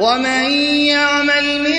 ومن يعمل من